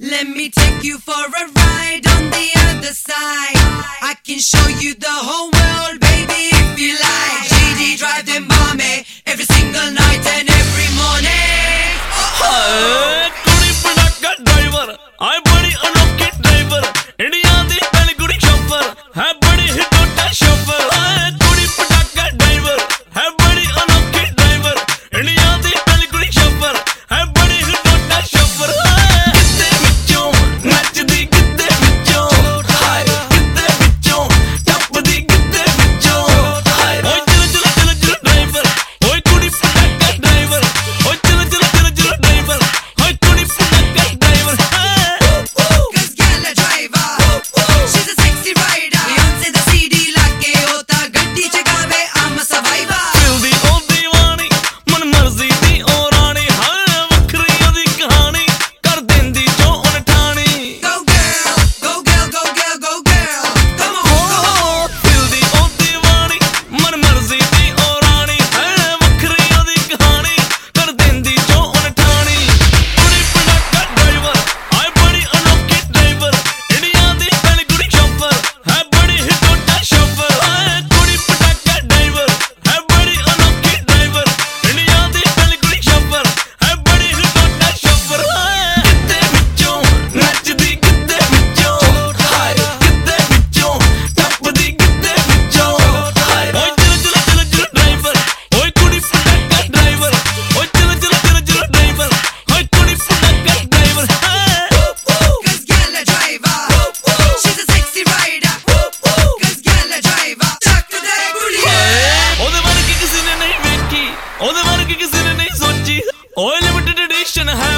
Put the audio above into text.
Let me take you for a ride on the other side. I can show you the whole ஓய்ந்து விட்டுட்டு decision have